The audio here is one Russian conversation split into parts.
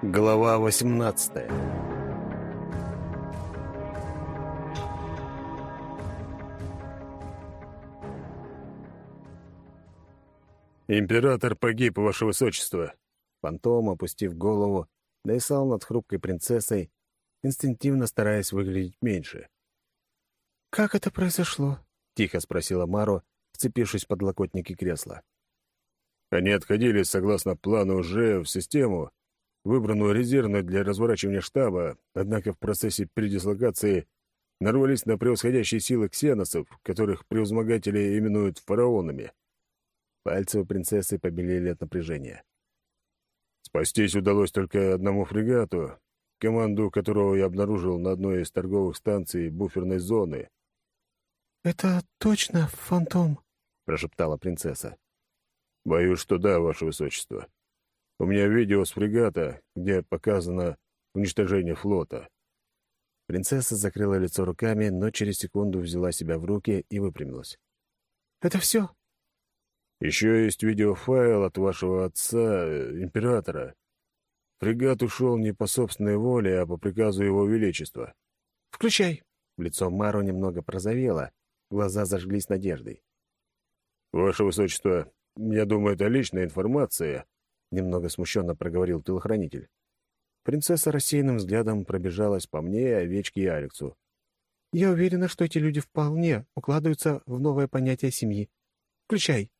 Глава 18 «Император погиб, ваше высочество!» Фантом, опустив голову, нависал над хрупкой принцессой, инстинктивно стараясь выглядеть меньше. «Как это произошло?» — тихо спросила Мару, вцепившись в подлокотники кресла. Они отходили, согласно плану, уже в систему, выбранную резервной для разворачивания штаба, однако в процессе передислокации нарвались на превосходящие силы ксеносов, которых превозмогатели именуют фараонами. Пальцы у принцессы побелели от напряжения. Спастись удалось только одному фрегату, команду которого я обнаружил на одной из торговых станций буферной зоны. «Это точно фантом?» — прошептала принцесса. «Боюсь, что да, ваше высочество. У меня видео с фрегата, где показано уничтожение флота». Принцесса закрыла лицо руками, но через секунду взяла себя в руки и выпрямилась. «Это все?» «Еще есть видеофайл от вашего отца, э, императора. Фрегат ушел не по собственной воле, а по приказу его величества». «Включай». Лицо Мару немного прозовело, глаза зажглись надеждой. «Ваше высочество, я думаю, это личная информация», — немного смущенно проговорил телохранитель. Принцесса рассеянным взглядом пробежалась по мне, овечке и Алексу. «Я уверена, что эти люди вполне укладываются в новое понятие семьи. Включай».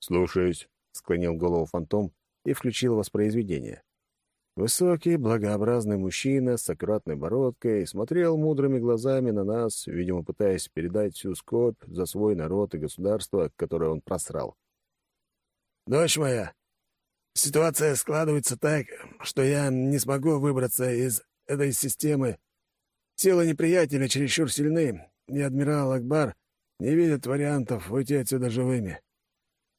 «Слушаюсь», — склонил голову фантом и включил воспроизведение. Высокий, благообразный мужчина с аккуратной бородкой смотрел мудрыми глазами на нас, видимо, пытаясь передать всю скорбь за свой народ и государство, которое он просрал. «Дочь моя, ситуация складывается так, что я не смогу выбраться из этой системы. Силы неприятеля чересчур сильны, и адмирал Акбар не видит вариантов выйти отсюда живыми.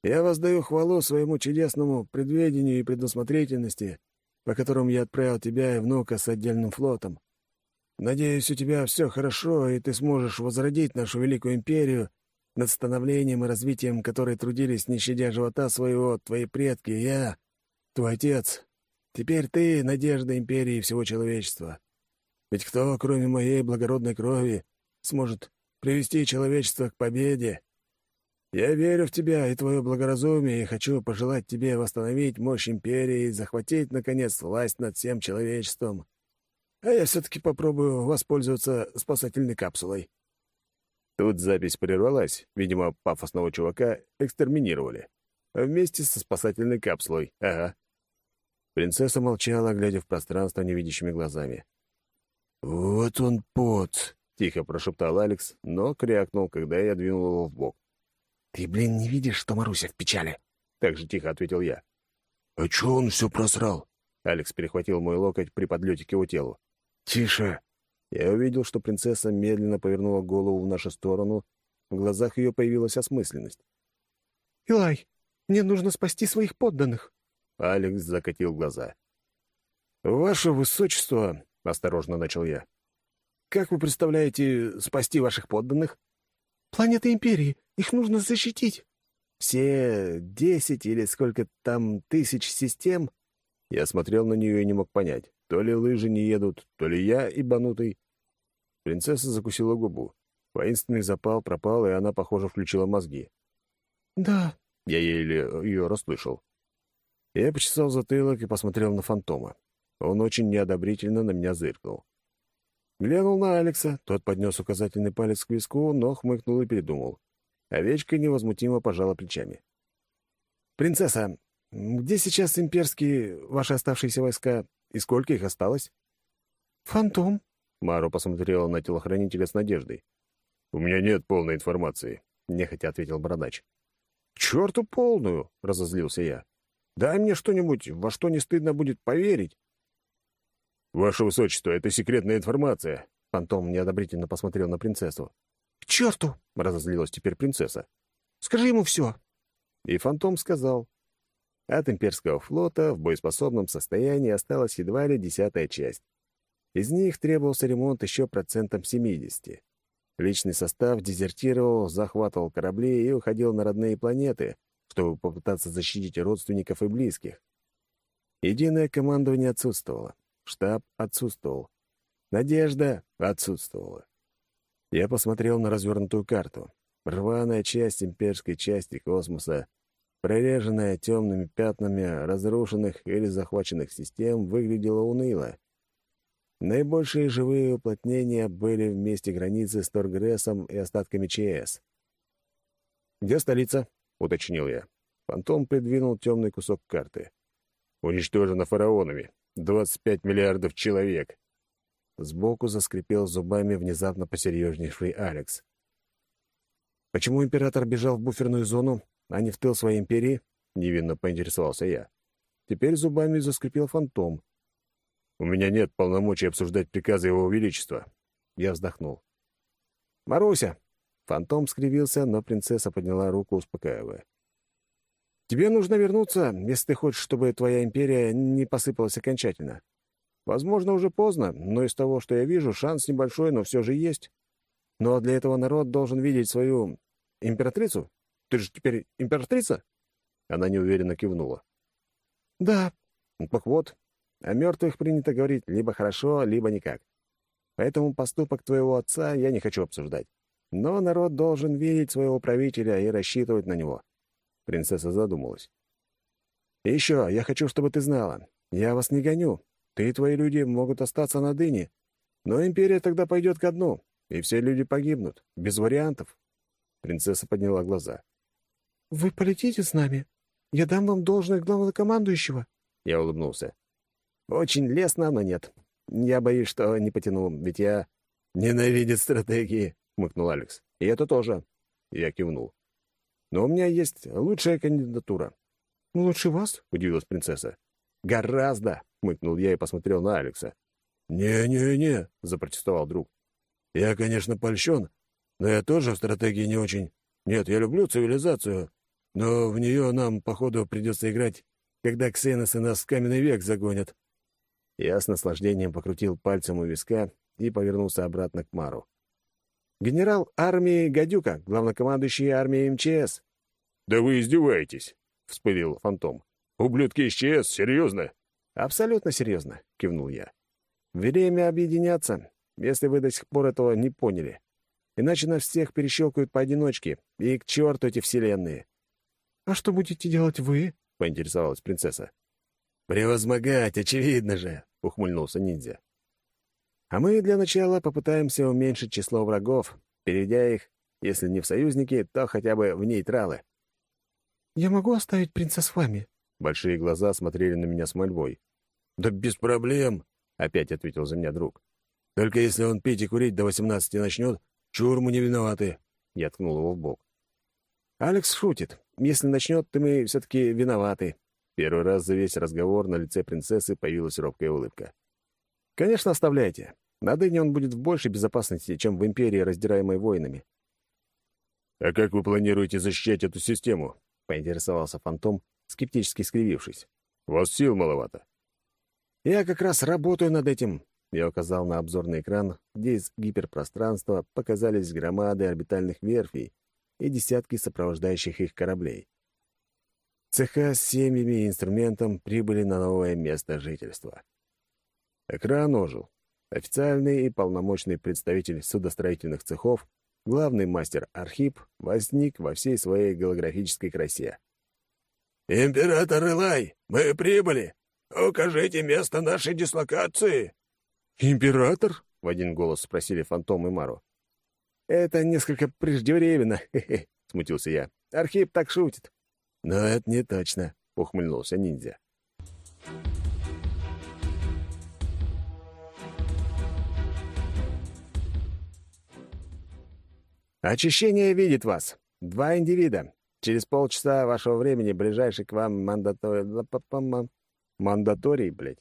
Я воздаю хвалу своему чудесному предведению и предусмотрительности, по которым я отправил тебя и внука с отдельным флотом. Надеюсь, у тебя все хорошо, и ты сможешь возродить нашу великую империю над становлением и развитием которой трудились, не щадя живота своего, твои предки, я, твой отец. Теперь ты — надежда империи и всего человечества. Ведь кто, кроме моей благородной крови, сможет привести человечество к победе? Я верю в тебя и твое благоразумие и хочу пожелать тебе восстановить мощь империи и захватить, наконец, власть над всем человечеством. А я все-таки попробую воспользоваться спасательной капсулой. Тут запись прервалась. Видимо, пафосного чувака экстерминировали. Вместе со спасательной капсулой. Ага. Принцесса молчала, глядя в пространство невидящими глазами. «Вот он пот!» — тихо прошептал Алекс, но крякнул, когда я двинул его в бок. «Ты, блин, не видишь, что Маруся в печали?» — так же тихо ответил я. «А чё он все просрал?» Алекс перехватил мой локоть при подлете к его телу. «Тише!» Я увидел, что принцесса медленно повернула голову в нашу сторону. В глазах ее появилась осмысленность. «Илай, мне нужно спасти своих подданных». Алекс закатил глаза. «Ваше высочество», — осторожно начал я, — «как вы представляете спасти ваших подданных?» «Планеты Империи. Их нужно защитить». «Все десять или сколько там тысяч систем?» Я смотрел на нее и не мог понять, то ли лыжи не едут, то ли я ибанутый. Принцесса закусила губу. Воинственный запал пропал, и она, похоже, включила мозги. «Да». Я еле ее расслышал. Я почесал затылок и посмотрел на фантома. Он очень неодобрительно на меня зыркнул. Глянул на Алекса, тот поднес указательный палец к виску, но хмыкнул и передумал. Овечка невозмутимо пожала плечами. «Принцесса, где сейчас имперские ваши оставшиеся войска, и сколько их осталось?» «Фантом», Мару посмотрела на телохранителя с надеждой. «У меня нет полной информации», — нехотя ответил бородач. «К черту полную!» — разозлился я. «Дай мне что-нибудь, во что не стыдно будет поверить». «Ваше высочество, это секретная информация», — Фантом неодобрительно посмотрел на принцессу. «К черту!» — разозлилась теперь принцесса. «Скажи ему все!» И Фантом сказал. От имперского флота в боеспособном состоянии осталась едва ли десятая часть. Из них требовался ремонт еще процентом 70. Личный состав дезертировал, захватывал корабли и уходил на родные планеты, чтобы попытаться защитить родственников и близких. Единое командование отсутствовало. Штаб отсутствовал. Надежда отсутствовала. Я посмотрел на развернутую карту. Рваная часть имперской части космоса, прореженная темными пятнами разрушенных или захваченных систем, выглядела уныло. Наибольшие живые уплотнения были в месте границы с Торгрессом и остатками ЧС. «Где столица?» — уточнил я. Фантом придвинул темный кусок карты. «Уничтожена фараонами. 25 миллиардов человек». Сбоку заскрипел зубами внезапно посерьезнейший Алекс. «Почему император бежал в буферную зону, а не в тыл своей империи?» — невинно поинтересовался я. Теперь зубами заскрипел фантом. «У меня нет полномочий обсуждать приказы Его Величества». Я вздохнул. «Маруся!» Фантом скривился, но принцесса подняла руку, успокаивая. «Тебе нужно вернуться, если ты хочешь, чтобы твоя империя не посыпалась окончательно. Возможно, уже поздно, но из того, что я вижу, шанс небольшой, но все же есть. Но для этого народ должен видеть свою императрицу. Ты же теперь императрица?» Она неуверенно кивнула. «Да». «Так вот, о мертвых принято говорить либо хорошо, либо никак. Поэтому поступок твоего отца я не хочу обсуждать. Но народ должен видеть своего правителя и рассчитывать на него. Принцесса задумалась. «И еще, я хочу, чтобы ты знала. Я вас не гоню. Ты и твои люди могут остаться на дыне. Но империя тогда пойдет ко дну, и все люди погибнут. Без вариантов». Принцесса подняла глаза. «Вы полетите с нами? Я дам вам должность главнокомандующего». Я улыбнулся. «Очень лестно, но нет. Я боюсь, что не потяну, ведь я...» «Ненавидит стратегии», — хмыкнул Алекс. «И это тоже». Я кивнул. Но у меня есть лучшая кандидатура». «Лучше вас?» — удивилась принцесса. «Гораздо!» — хмыкнул я и посмотрел на Алекса. «Не-не-не», — запротестовал друг. «Я, конечно, польщен, но я тоже в стратегии не очень. Нет, я люблю цивилизацию, но в нее нам, походу, придется играть, когда ксеносы нас в каменный век загонят». Я с наслаждением покрутил пальцем у виска и повернулся обратно к Мару. Генерал армии Гадюка, главнокомандующий армией МЧС». «Да вы издеваетесь», — вспылил Фантом. «Ублюдки из ЧС? Серьезно?» «Абсолютно серьезно», — кивнул я. «Время объединяться, если вы до сих пор этого не поняли. Иначе нас всех перещелкают поодиночке, и к черту эти вселенные». «А что будете делать вы?» — поинтересовалась принцесса. «Превозмогать, очевидно же», — ухмыльнулся ниндзя. А мы для начала попытаемся уменьшить число врагов, перейдя их, если не в союзники, то хотя бы в нейтралы. «Я могу оставить принца с вами?» Большие глаза смотрели на меня с мольбой. «Да без проблем», — опять ответил за меня друг. «Только если он пить и курить до восемнадцати начнет, чурму не виноваты». Я ткнул его в бок. «Алекс шутит. Если начнет, то мы все-таки виноваты». Первый раз за весь разговор на лице принцессы появилась робкая улыбка. Конечно, оставляйте. На Дыне он будет в большей безопасности, чем в Империи, раздираемой воинами. «А как вы планируете защищать эту систему?» — поинтересовался Фантом, скептически скривившись. «У вас сил маловато». «Я как раз работаю над этим», — я указал на обзорный экран, где из гиперпространства показались громады орбитальных верфей и десятки сопровождающих их кораблей. Цеха с семьями и инструментом прибыли на новое место жительства. Экран ожил. Официальный и полномочный представитель судостроительных цехов, главный мастер Архип, возник во всей своей голографической красе. «Император Элай, мы прибыли! Укажите место нашей дислокации!» «Император?» — в один голос спросили Фантом и Мару. «Это несколько преждевременно», — смутился я. «Архип так шутит». «Но это не точно», — ухмыльнулся ниндзя. Очищение видит вас. Два индивида. Через полчаса вашего времени ближайший к вам мандаторий... Мандаторий, блядь.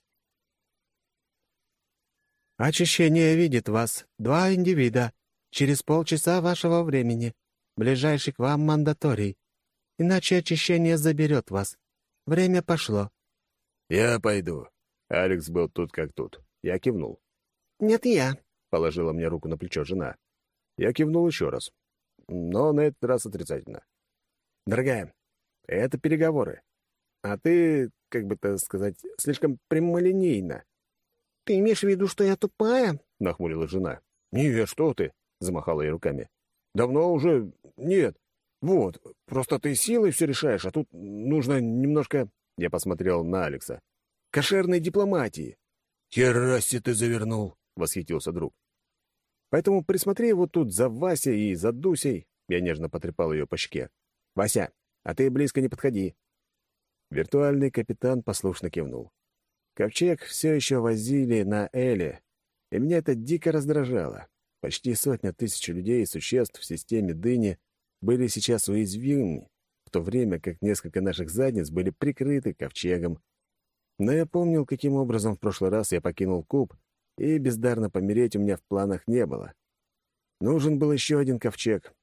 Очищение видит вас. Два индивида. Через полчаса вашего времени. Ближайший к вам мандаторий. Иначе очищение заберет вас. Время пошло. «Я пойду». Алекс был тут как тут. Я кивнул. «Нет, я», — положила мне руку на плечо жена. Я кивнул еще раз, но на этот раз отрицательно. «Дорогая, это переговоры. А ты как бы это сказать, слишком прямолинейно. «Ты имеешь в виду, что я тупая?» — нахмурилась жена. «Нет, что ты!» — замахала ей руками. «Давно уже... Нет. Вот, просто ты силой все решаешь, а тут нужно немножко...» Я посмотрел на Алекса. «Кошерной дипломатии». «Хераси ты завернул!» — восхитился друг. «Поэтому присмотри вот тут за Васей и за Дусей». Я нежно потрепал ее по щеке. «Вася, а ты близко не подходи». Виртуальный капитан послушно кивнул. Ковчег все еще возили на Эле, и меня это дико раздражало. Почти сотня тысяч людей и существ в системе Дыни были сейчас уязвимы, в то время как несколько наших задниц были прикрыты ковчегом. Но я помнил, каким образом в прошлый раз я покинул куб, и бездарно помереть у меня в планах не было. Нужен был еще один ковчег,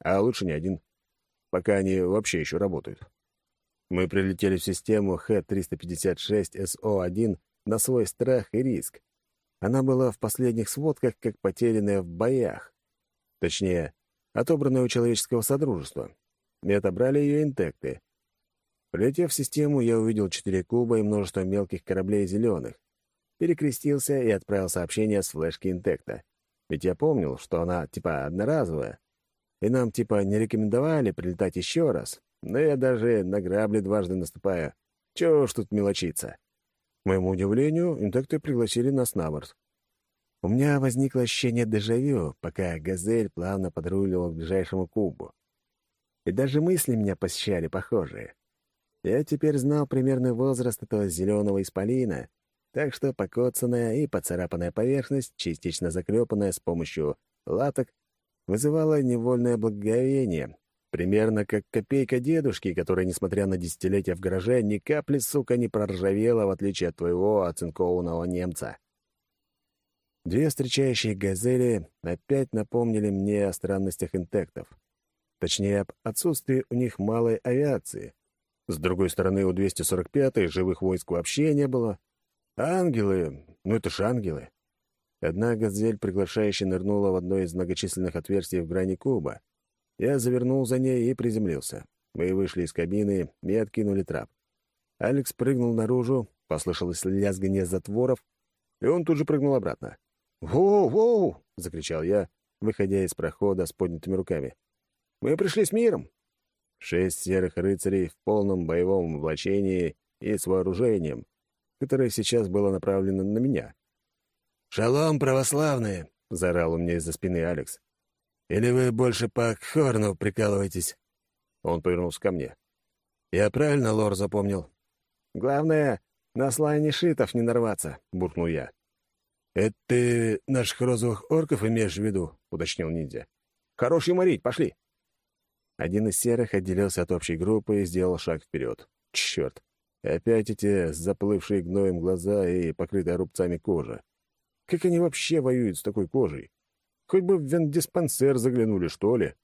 а лучше не один, пока они вообще еще работают. Мы прилетели в систему Х-356СО-1 на свой страх и риск. Она была в последних сводках как потерянная в боях. Точнее, отобранная у человеческого содружества. И отобрали ее интекты. Прилетев в систему, я увидел четыре куба и множество мелких кораблей зеленых. Перекрестился и отправил сообщение с флешки интекта. Ведь я помнил, что она типа одноразовая. И нам типа не рекомендовали прилетать еще раз, но я даже на грабли дважды наступаю. Чего уж тут мелочиться. К моему удивлению, интекты пригласили нас на борт. У меня возникло ощущение дежавю, пока «Газель» плавно подруливал к ближайшему кубу. И даже мысли меня посещали похожие. Я теперь знал примерный возраст этого зеленого исполина, так что покоцанная и поцарапанная поверхность, частично заклепанная с помощью латок, вызывала невольное благоговение, Примерно как копейка дедушки, которая, несмотря на десятилетия в гараже, ни капли, сука, не проржавела, в отличие от твоего оцинкованного немца. Две встречающие «Газели» опять напомнили мне о странностях интектов. Точнее, об отсутствии у них малой авиации. С другой стороны, у 245-й живых войск вообще не было. Ангелы... Ну, это ж ангелы. Одна «Газель» приглашающе нырнула в одно из многочисленных отверстий в грани куба. Я завернул за ней и приземлился. Мы вышли из кабины и откинули трап. Алекс прыгнул наружу, послышалось лязганье затворов, и он тут же прыгнул обратно. «Воу-воу!» — закричал я, выходя из прохода с поднятыми руками. «Мы пришли с миром!» Шесть серых рыцарей в полном боевом облачении и с вооружением, которое сейчас было направлено на меня. «Шалом, православные!» — заорал у меня из-за спины Алекс. Или вы больше по Хорну прикалываетесь?» Он повернулся ко мне. «Я правильно лор запомнил?» «Главное, на слайне шитов не нарваться», — буркнул я. «Это ты наших розовых орков имеешь в виду?» — уточнил ниндзя. «Хорош юморить, пошли!» Один из серых отделился от общей группы и сделал шаг вперед. Черт! Опять эти заплывшие гноем глаза и покрытая рубцами кожа. Как они вообще воюют с такой кожей? Хоть бы в вендиспансер заглянули, что ли.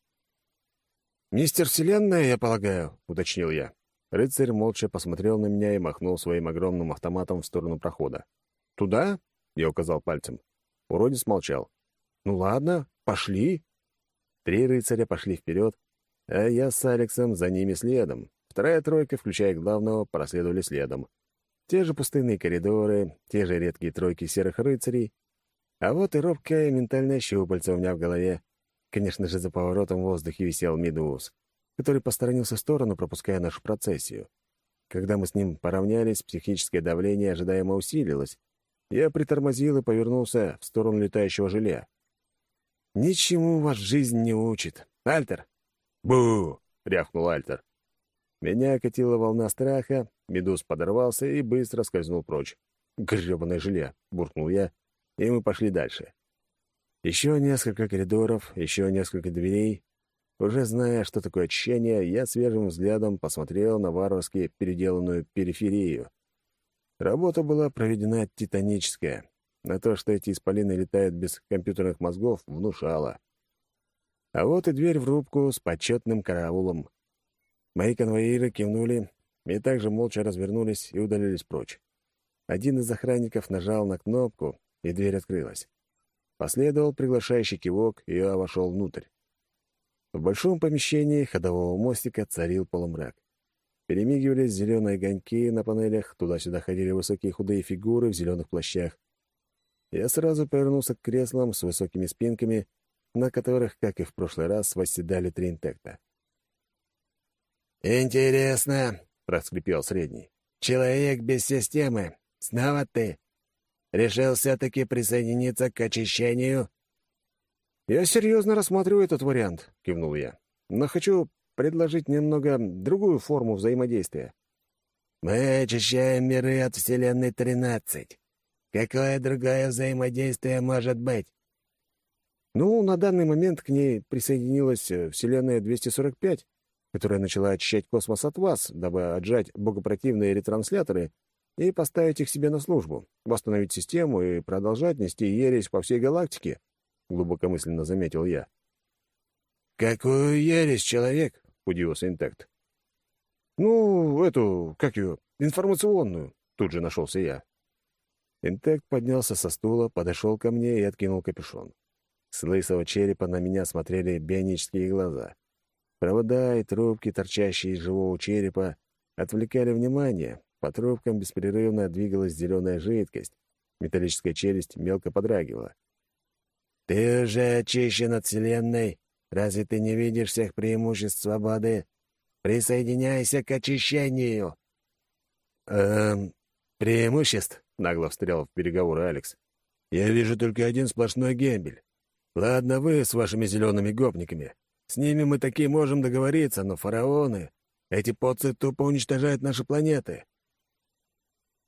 «Мистер Вселенная, я полагаю», — уточнил я. Рыцарь молча посмотрел на меня и махнул своим огромным автоматом в сторону прохода. «Туда?» — я указал пальцем. Уродец молчал. «Ну ладно, пошли». Три рыцаря пошли вперед, а я с Алексом за ними следом. Вторая тройка, включая главного, проследовали следом. Те же пустынные коридоры, те же редкие тройки серых рыцарей, а вот и робкое ментальное щупальце у меня в голове. Конечно же, за поворотом в воздухе висел Медуз, который посторонился в сторону, пропуская нашу процессию. Когда мы с ним поравнялись, психическое давление ожидаемо усилилось. Я притормозил и повернулся в сторону летающего желе. «Ничему вас жизнь не учит. Альтер!» «Бу!» — рявкнул Альтер. Меня окатила волна страха, Медуз подорвался и быстро скользнул прочь. «Гребаное желе!» — буркнул я и мы пошли дальше. Еще несколько коридоров, еще несколько дверей. Уже зная, что такое очищение, я свежим взглядом посмотрел на варварски переделанную периферию. Работа была проведена титаническая. На то, что эти исполины летают без компьютерных мозгов, внушало. А вот и дверь в рубку с почетным караулом. Мои конвоиры кивнули и также молча развернулись и удалились прочь. Один из охранников нажал на кнопку, и дверь открылась. Последовал приглашающий кивок, и я вошел внутрь. В большом помещении ходового мостика царил полумрак. Перемигивались зеленые огоньки на панелях, туда-сюда ходили высокие худые фигуры в зеленых плащах. Я сразу повернулся к креслам с высокими спинками, на которых, как и в прошлый раз, восседали три интекта. «Интересно», — проскрипел средний. «Человек без системы. Снова ты. Решил все-таки присоединиться к очищению?» «Я серьезно рассматриваю этот вариант», — кивнул я. «Но хочу предложить немного другую форму взаимодействия». «Мы очищаем миры от Вселенной 13. Какое другое взаимодействие может быть?» «Ну, на данный момент к ней присоединилась э, Вселенная 245, которая начала очищать космос от вас, дабы отжать богопротивные ретрансляторы и поставить их себе на службу, восстановить систему и продолжать нести ересь по всей галактике», — глубокомысленно заметил я. «Какую ересь, человек?» — удивился Интект. «Ну, эту, как ее, информационную», — тут же нашелся я. Интект поднялся со стула, подошел ко мне и откинул капюшон. С лысого черепа на меня смотрели бионические глаза. Провода и трубки, торчащие из живого черепа, отвлекали внимание. По трубкам беспрерывно двигалась зеленая жидкость. Металлическая челюсть мелко подрагивала. «Ты уже очищен от Вселенной. Разве ты не видишь всех преимуществ свободы? Присоединяйся к очищению!» «Эм, преимуществ?» — нагло встрял в переговоры Алекс. «Я вижу только один сплошной гембель. Ладно вы с вашими зелеными гопниками. С ними мы такие можем договориться, но фараоны... Эти поцы тупо уничтожают наши планеты.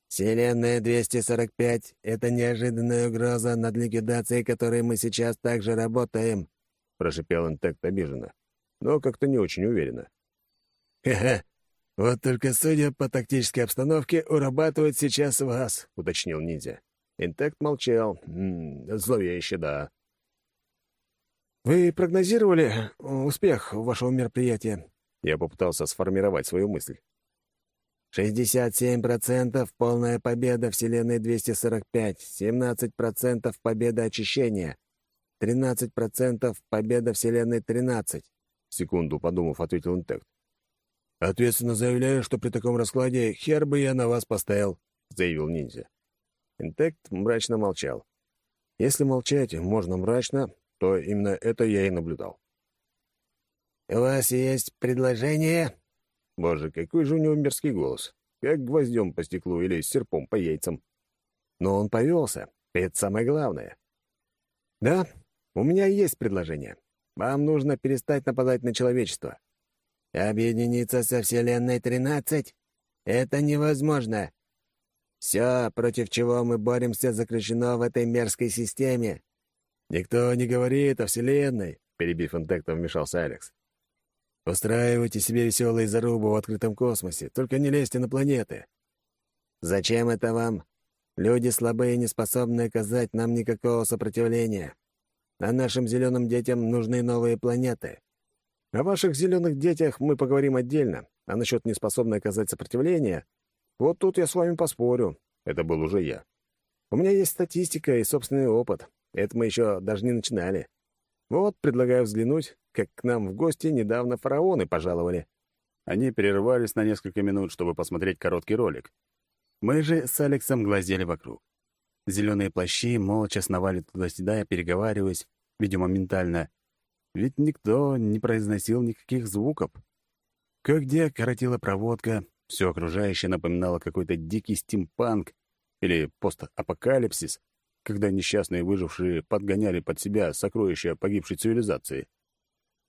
Вселенная 245 — это неожиданная угроза, над ликвидацией которой мы сейчас также работаем», — прошипел Интект обиженно, но как-то не очень уверенно. «Хе-хе, вот только судя по тактической обстановке, урабатывают сейчас вас», — уточнил ниндзя. Интект молчал. Зловеще, да. «Вы прогнозировали э, успех вашего мероприятия?» Я попытался сформировать свою мысль. «67% — полная победа Вселенной 245, 17% — победа очищения, 13% — победа Вселенной 13», — секунду подумав, ответил Интект. «Ответственно заявляю, что при таком раскладе хер бы я на вас поставил», — заявил ниндзя. Интект мрачно молчал. Если молчать можно мрачно, то именно это я и наблюдал. «У вас есть предложение?» Боже, какой же у него мерзкий голос. Как гвоздем по стеклу или серпом по яйцам. Но он повелся. Это самое главное. «Да, у меня есть предложение. Вам нужно перестать нападать на человечество». «Объединиться со Вселенной 13? Это невозможно. Все, против чего мы боремся, заключено в этой мерзкой системе. «Никто не говорит о Вселенной», — перебив интекта, вмешался Алекс. «Устраивайте себе веселые зарубы в открытом космосе, только не лезьте на планеты». «Зачем это вам? Люди слабые, не способны оказать нам никакого сопротивления. А нашим зеленым детям нужны новые планеты». «О ваших зеленых детях мы поговорим отдельно, а насчет неспособной оказать сопротивление, вот тут я с вами поспорю». Это был уже я. У меня есть статистика и собственный опыт. Это мы еще даже не начинали. Вот, предлагаю взглянуть, как к нам в гости недавно фараоны пожаловали. Они прерывались на несколько минут, чтобы посмотреть короткий ролик. Мы же с Алексом глазели вокруг. Зеленые плащи молча сновали туда-сюда, переговариваясь, видимо, ментально. Ведь никто не произносил никаких звуков. Кое-где коротила проводка, все окружающее напоминало какой-то дикий стимпанк или постапокалипсис, когда несчастные выжившие подгоняли под себя сокровища погибшей цивилизации.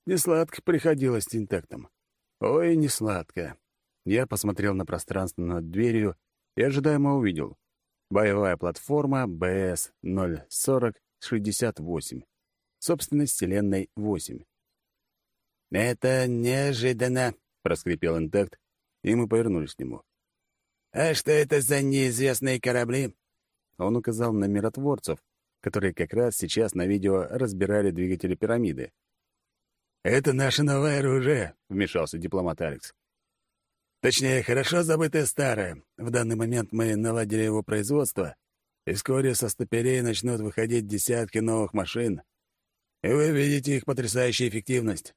Несладко приходилось с интектом. Ой, не сладко. Я посмотрел на пространство над дверью и ожидаемо увидел. Боевая платформа БС-040-68. Собственность Вселенной 8. «Это неожиданно», — проскрипел интект, и мы повернулись к нему. «А что это за неизвестные корабли?» Он указал на миротворцев, которые как раз сейчас на видео разбирали двигатели пирамиды. «Это наше новое оружие», — вмешался дипломат Алекс. «Точнее, хорошо забытое старое. В данный момент мы наладили его производство, и вскоре со стапелей начнут выходить десятки новых машин. И вы видите их потрясающую эффективность.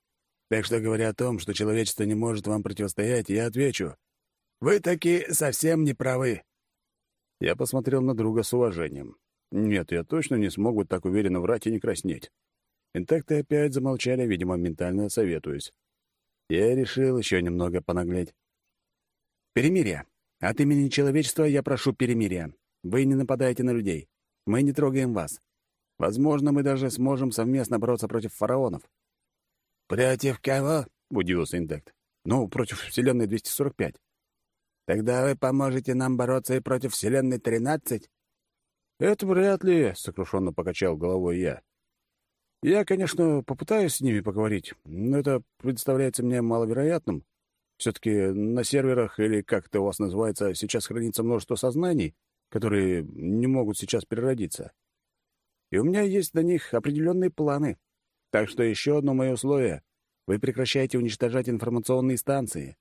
Так что, говоря о том, что человечество не может вам противостоять, я отвечу. вы таки совсем не правы». Я посмотрел на друга с уважением. Нет, я точно не смог бы так уверенно врать и не краснеть. Интакты опять замолчали, видимо, ментально советуюсь. Я решил еще немного понаглеть. «Перемирие. От имени человечества я прошу перемирия. Вы не нападаете на людей. Мы не трогаем вас. Возможно, мы даже сможем совместно бороться против фараонов». «Против кого?» — удивился Интакт. «Ну, против Вселенной 245». «Тогда вы поможете нам бороться и против Вселенной 13?» «Это вряд ли», — сокрушенно покачал головой я. «Я, конечно, попытаюсь с ними поговорить, но это представляется мне маловероятным. Все-таки на серверах, или как это у вас называется, сейчас хранится множество сознаний, которые не могут сейчас переродиться. И у меня есть на них определенные планы. Так что еще одно мое условие — вы прекращаете уничтожать информационные станции».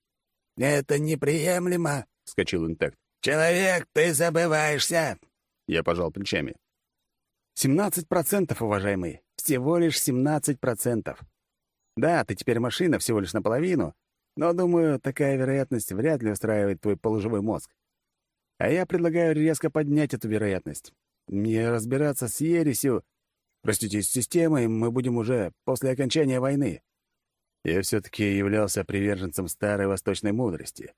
«Это неприемлемо», — вскочил Интект. «Человек, ты забываешься. Я пожал плечами. «Семнадцать процентов, уважаемый. Всего лишь семнадцать процентов. Да, ты теперь машина всего лишь наполовину, но, думаю, такая вероятность вряд ли устраивает твой полуживой мозг. А я предлагаю резко поднять эту вероятность. Не разбираться с ересью, простите, с системой мы будем уже после окончания войны. Я все-таки являлся приверженцем старой восточной мудрости.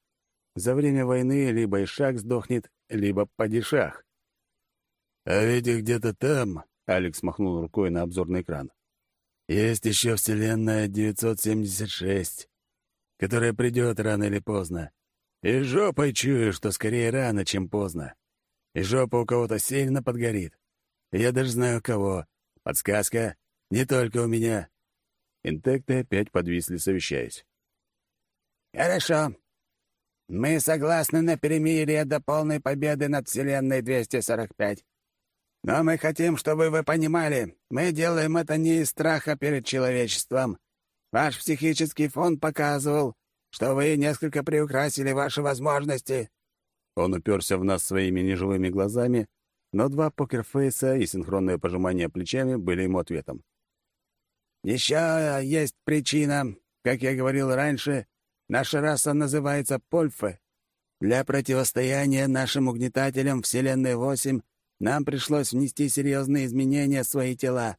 За время войны либо Ишак сдохнет, либо падишах. «А ведь где-то там...» — Алекс махнул рукой на обзорный экран. «Есть еще Вселенная 976, которая придет рано или поздно. И жопой чую, что скорее рано, чем поздно. И жопа у кого-то сильно подгорит. я даже знаю кого. Подсказка не только у меня». Интекты опять подвисли, совещаясь. «Хорошо. Мы согласны на перемирие до полной победы над Вселенной 245. Но мы хотим, чтобы вы понимали, мы делаем это не из страха перед человечеством. Ваш психический фон показывал, что вы несколько приукрасили ваши возможности». Он уперся в нас своими неживыми глазами, но два покерфейса и синхронное пожимание плечами были ему ответом. «Еще есть причина. Как я говорил раньше, наша раса называется Польфы. Для противостояния нашим угнетателям Вселенной-8 нам пришлось внести серьезные изменения в свои тела.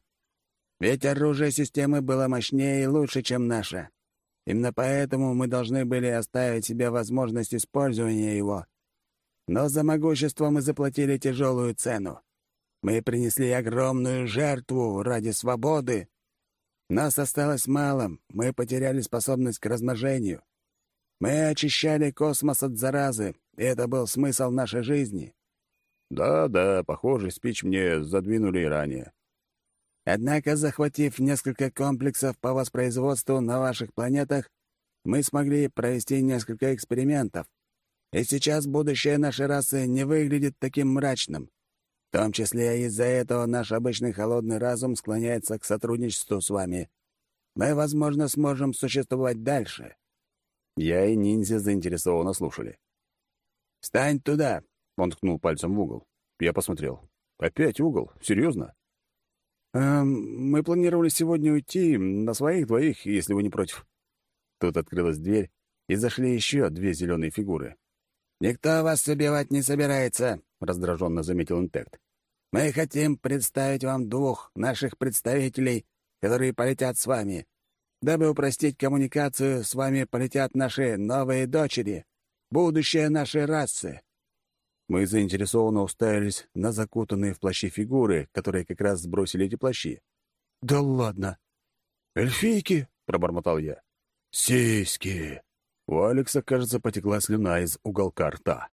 Ведь оружие системы было мощнее и лучше, чем наше. Именно поэтому мы должны были оставить себе возможность использования его. Но за могущество мы заплатили тяжелую цену. Мы принесли огромную жертву ради свободы. Нас осталось мало, мы потеряли способность к размножению. Мы очищали космос от заразы, и это был смысл нашей жизни. Да-да, похоже, спич мне задвинули и ранее. Однако, захватив несколько комплексов по воспроизводству на ваших планетах, мы смогли провести несколько экспериментов. И сейчас будущее нашей расы не выглядит таким мрачным. Том числе из-за этого наш обычный холодный разум склоняется к сотрудничеству с вами. Мы, возможно, сможем существовать дальше. Я и ниндзя заинтересованно слушали. «Встань туда!» Он ткнул пальцем в угол. Я посмотрел. «Опять угол? Серьезно?» «Эм, мы планировали сегодня уйти на своих двоих, если вы не против». Тут открылась дверь, и зашли еще две зеленые фигуры. «Никто вас убивать не собирается», — раздраженно заметил Интект. «Мы хотим представить вам двух наших представителей, которые полетят с вами. Дабы упростить коммуникацию, с вами полетят наши новые дочери, будущее нашей расы. Мы заинтересованно уставились на закутанные в плащи фигуры, которые как раз сбросили эти плащи. «Да ладно!» «Эльфийки!» — пробормотал я. «Сиськи!» У Алекса, кажется, потекла слюна из уголка рта.